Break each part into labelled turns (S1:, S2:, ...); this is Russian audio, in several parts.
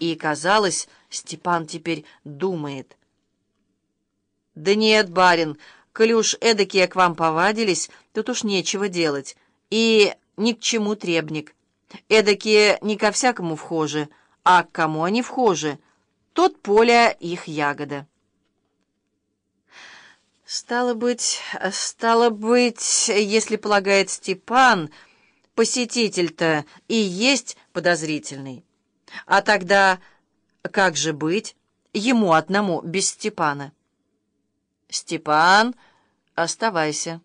S1: И, казалось, Степан теперь думает. «Да нет, барин, коли уж эдакие к вам повадились, тут уж нечего делать. И ни к чему требник. Эдакие не ко всякому вхожи, а к кому они вхожи, тот поля их ягода». «Стало быть, стало быть, если полагает Степан, посетитель-то и есть подозрительный. А тогда как же быть ему одному без Степана?» «Степан, оставайся».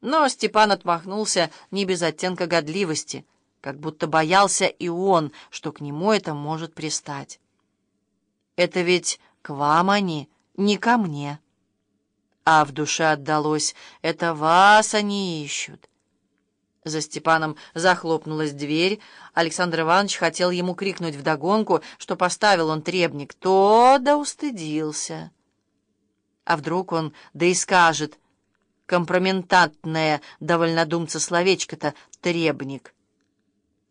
S1: Но Степан отмахнулся не без оттенка годливости, как будто боялся и он, что к нему это может пристать. «Это ведь к вам они, не ко мне». А в душе отдалось «это вас они ищут». За Степаном захлопнулась дверь. Александр Иванович хотел ему крикнуть вдогонку, что поставил он требник. То да устыдился. А вдруг он да и скажет компрометантное довольнодумца словечко-то «требник».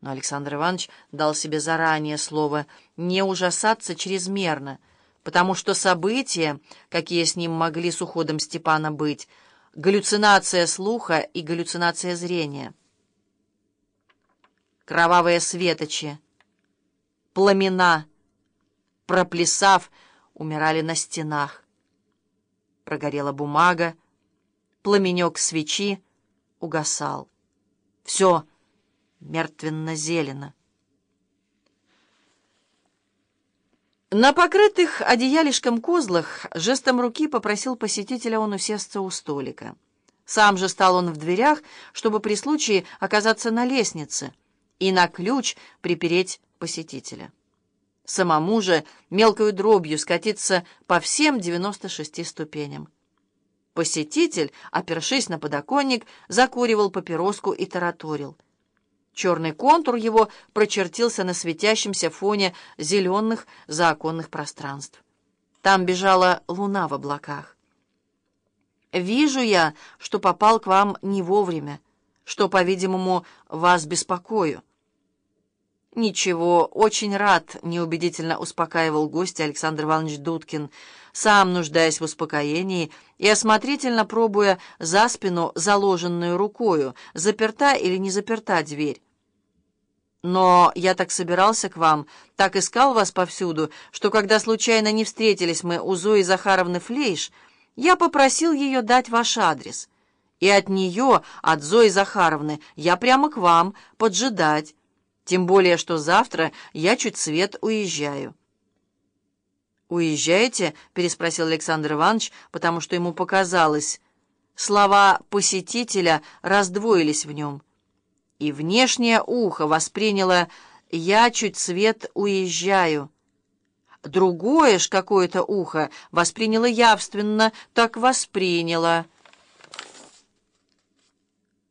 S1: Но Александр Иванович дал себе заранее слово не ужасаться чрезмерно — потому что события, какие с ним могли с уходом Степана быть, галлюцинация слуха и галлюцинация зрения. Кровавые светочи, пламена, проплясав, умирали на стенах. Прогорела бумага, пламенек свечи угасал. Все мертвенно-зелено. На покрытых одеялишком козлах жестом руки попросил посетителя он усесться у столика. Сам же стал он в дверях, чтобы при случае оказаться на лестнице и на ключ припереть посетителя. Самому же мелкою дробью скатиться по всем 96 ступеням. Посетитель, опершись на подоконник, закуривал папироску и тараторил — Черный контур его прочертился на светящемся фоне зеленых заоконных пространств. Там бежала луна в облаках. «Вижу я, что попал к вам не вовремя, что, по-видимому, вас беспокою». «Ничего, очень рад», — неубедительно успокаивал гостя Александр Иванович Дудкин, сам нуждаясь в успокоении и осмотрительно пробуя за спину заложенную рукою, заперта или не заперта дверь. Но я так собирался к вам, так искал вас повсюду, что когда случайно не встретились мы у Зои Захаровны Флейш, я попросил ее дать ваш адрес. И от нее, от Зои Захаровны, я прямо к вам, поджидать. Тем более, что завтра я чуть свет уезжаю. «Уезжаете?» — переспросил Александр Иванович, потому что ему показалось. Слова посетителя раздвоились в нем и внешнее ухо восприняло «я чуть свет уезжаю». Другое ж какое-то ухо восприняло явственно, так восприняло.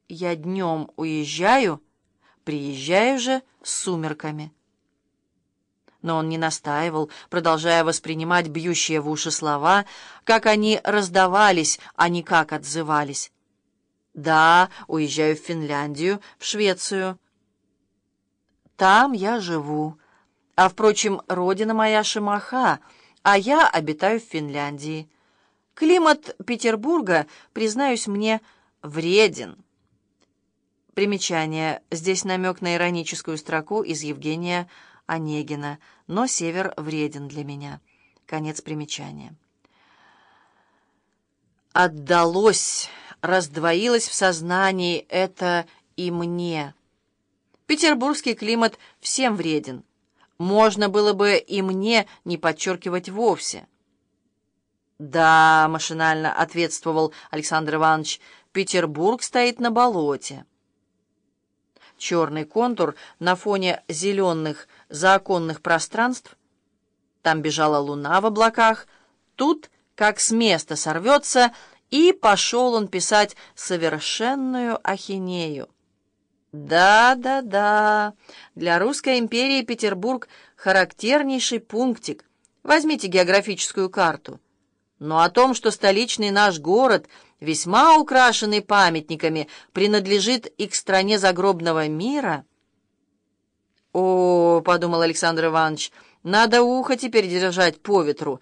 S1: «Я днем уезжаю, приезжаю же с сумерками». Но он не настаивал, продолжая воспринимать бьющие в уши слова, как они раздавались, а не как отзывались. Да, уезжаю в Финляндию, в Швецию. Там я живу. А, впрочем, родина моя Шимаха, а я обитаю в Финляндии. Климат Петербурга, признаюсь мне, вреден. Примечание. Здесь намек на ироническую строку из Евгения Онегина, но север вреден для меня. Конец примечания. Отдалось раздвоилось в сознании это и мне. Петербургский климат всем вреден. Можно было бы и мне не подчеркивать вовсе. «Да», — машинально ответствовал Александр Иванович, — «Петербург стоит на болоте». Черный контур на фоне зеленых заоконных пространств. Там бежала луна в облаках. Тут, как с места сорвется, — и пошел он писать совершенную ахинею. Да-да-да, для Русской империи Петербург — характернейший пунктик. Возьмите географическую карту. Но о том, что столичный наш город, весьма украшенный памятниками, принадлежит и к стране загробного мира — «О, — подумал Александр Иванович, — надо ухо теперь держать по ветру».